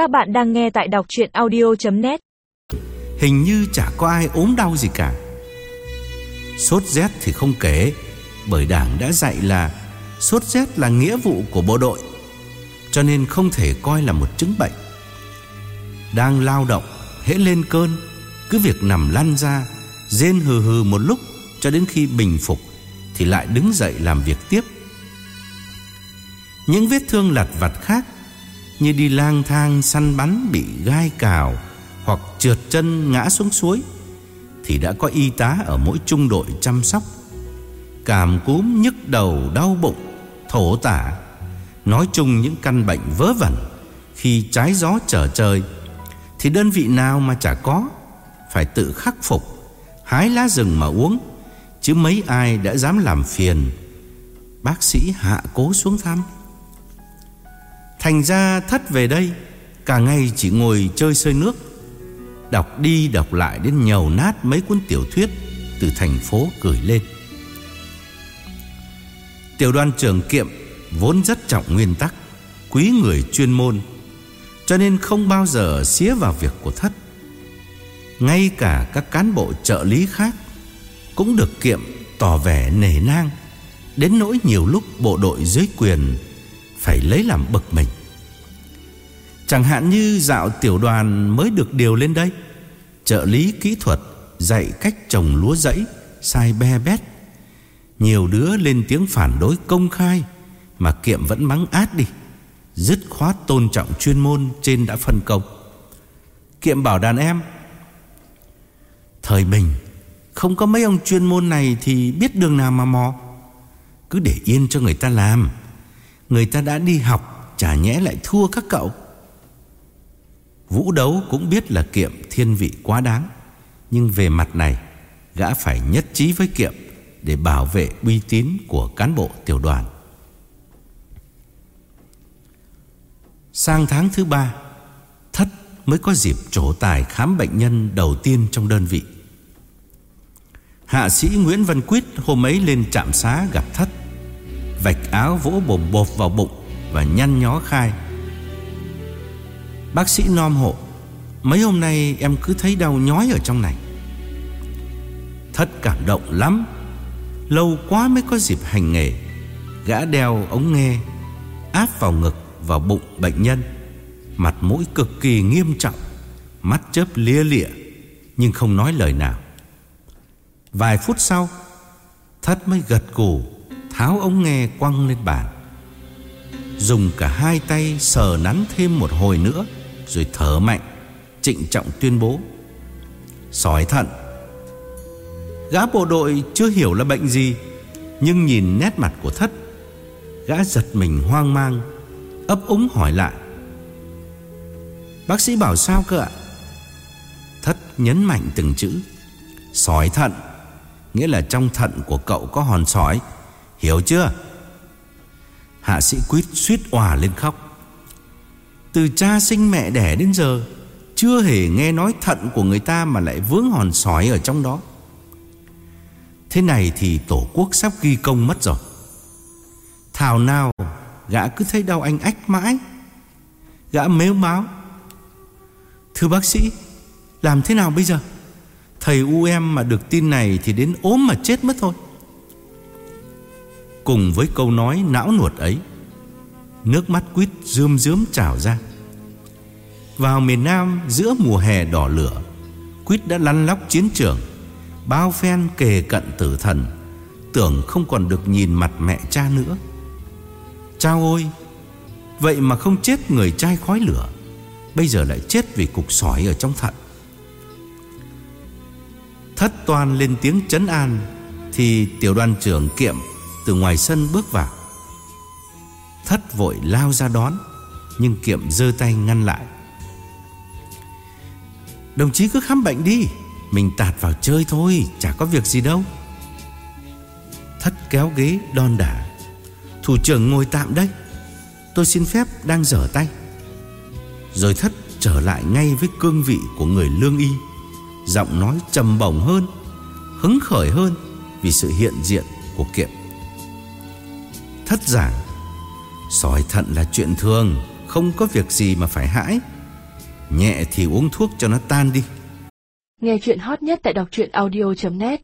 Các bạn đang nghe tại đọc chuyện audio.net Hình như chả có ai ốm đau gì cả. Sốt rét thì không kể, Bởi đảng đã dạy là Sốt rét là nghĩa vụ của bộ đội, Cho nên không thể coi là một chứng bệnh. Đang lao động, Hễ lên cơn, Cứ việc nằm lăn ra, Rên hừ hừ một lúc Cho đến khi bình phục Thì lại đứng dậy làm việc tiếp. Những vết thương lặt vặt khác như đi lang thang săn bắn Bị gai cào Hoặc trượt chân ngã xuống suối, Thì đã có y tá ở mỗi trung đội chăm sóc. Cảm cúm nhức đầu, đau bụng, Thổ tả. Nói chung những căn bệnh vớ vẩn, Khi trái gió trở trời, Thì đơn vị nào mà chả có, Phải tự khắc phục, Hái lá rừng mà uống, Chứ mấy ai đã dám làm phiền. Bác sĩ hạ cố xuống thăm. Thành ra thất về đây, Cả ngày chỉ ngồi chơi sơi nước, Đọc đi đọc lại đến nhầu nát mấy cuốn tiểu thuyết Từ thành phố gửi lên. Tiểu đoàn trưởng kiệm Vốn rất trọng nguyên tắc, Quý người chuyên môn, Cho nên không bao giờ xía vào việc của thất. Ngay cả các cán bộ trợ lý khác Cũng được kiệm tỏ vẻ nể nang, Đến nỗi nhiều lúc bộ đội dưới quyền phải lấy làm bực mình. Chẳng hạn như dạo tiểu đoàn mới được điều lên đây, Trợ lý kỹ thuật Dạy cách trồng lúa rẫy Sai be bét. Nhiều đứa lên tiếng phản đối công khai Mà Kiệm vẫn mắng át đi, Dứt khoát tôn trọng chuyên môn Trên đã phân công. Kiệm bảo đàn em, Thời bình Không có mấy ông chuyên môn này Thì biết đường nào mà mò. Cứ để yên cho người ta làm. Người ta đã đi học, Chả nhẽ lại thua các cậu. Vũ đấu cũng biết là Kiệm thiên vị quá đáng, Nhưng về mặt này, Gã phải nhất trí với Kiệm Để bảo vệ uy tín của cán bộ tiểu đoàn. Sang tháng thứ ba, Thất mới có dịp trổ tài khám bệnh nhân đầu tiên trong đơn vị. Hạ sĩ Nguyễn Văn Quyết hôm ấy lên trạm xá gặp Thất. Vạch áo vỗ bồm bột vào bụng Và nhăn nhó khai. Bác sĩ nom hộ, Mấy hôm nay em cứ thấy đau nhói ở trong này. Thất cảm động lắm. Lâu quá mới có dịp hành nghề, Gã đeo ống nghe, Áp vào ngực Vào bụng bệnh nhân. Mặt mũi cực kỳ nghiêm trọng, Mắt chớp lia lịa, Nhưng không nói lời nào. Vài phút sau, Thất mới gật gù Tháo ống nghe quăng lên bàn. Dùng cả hai tay sờ nắn thêm một hồi nữa, Rồi thở mạnh, Trịnh trọng tuyên bố. Sói thận, Gã bộ đội chưa hiểu là bệnh gì, Nhưng nhìn nét mặt của thất, Gã giật mình hoang mang, Ấp úng hỏi lại. Bác sĩ bảo sao cơ ạ? Thất nhấn mạnh từng chữ. Sói thận, Nghĩa là trong thận của cậu có hòn sỏi Hiểu chưa? Hạ sĩ quyết suýt òa lên khóc. Từ cha sinh mẹ đẻ đến giờ, Chưa hề nghe nói thận của người ta Mà lại vướng hòn sỏi ở trong đó. Thế này thì tổ quốc sắp ghi công mất rồi. Thảo nào, Gã cứ thấy đau anh ách mãi. Gã mếu máu. Thưa bác sĩ, Làm thế nào bây giờ? Thầy u em mà được tin này Thì đến ốm mà chết mất thôi. Cùng với câu nói não nuột ấy. Nước mắt quýt rươm rướm trào ra. Vào miền Nam, giữa mùa hè đỏ lửa, Quýt đã lăn lóc chiến trường, Bao phen kề cận tử thần, Tưởng không còn được nhìn mặt mẹ cha nữa. Chao ôi, Vậy mà không chết người trai khói lửa, Bây giờ lại chết vì cục sỏi ở trong thận. Thất toàn lên tiếng chấn an, Thì tiểu đoàn trưởng kiệm từ ngoài sân bước vào. Thất vội lao ra đón, Nhưng kiệm giơ tay ngăn lại. Đồng chí cứ khám bệnh đi, Mình tạt vào chơi thôi, Chả có việc gì đâu. Thất kéo ghế đon đả. Thủ trưởng ngồi tạm đây, Tôi xin phép đang dở tay. Rồi thất trở lại ngay với cương vị của người lương y, Giọng nói trầm bổng hơn, Hứng khởi hơn Vì sự hiện diện của kiệm. Thất giảng. Sỏi thận là chuyện thường, Không có việc gì mà phải hãi. Nhẹ thì uống thuốc cho nó tan đi. Nghe chuyện hot nhất tại đọc truyện audio.net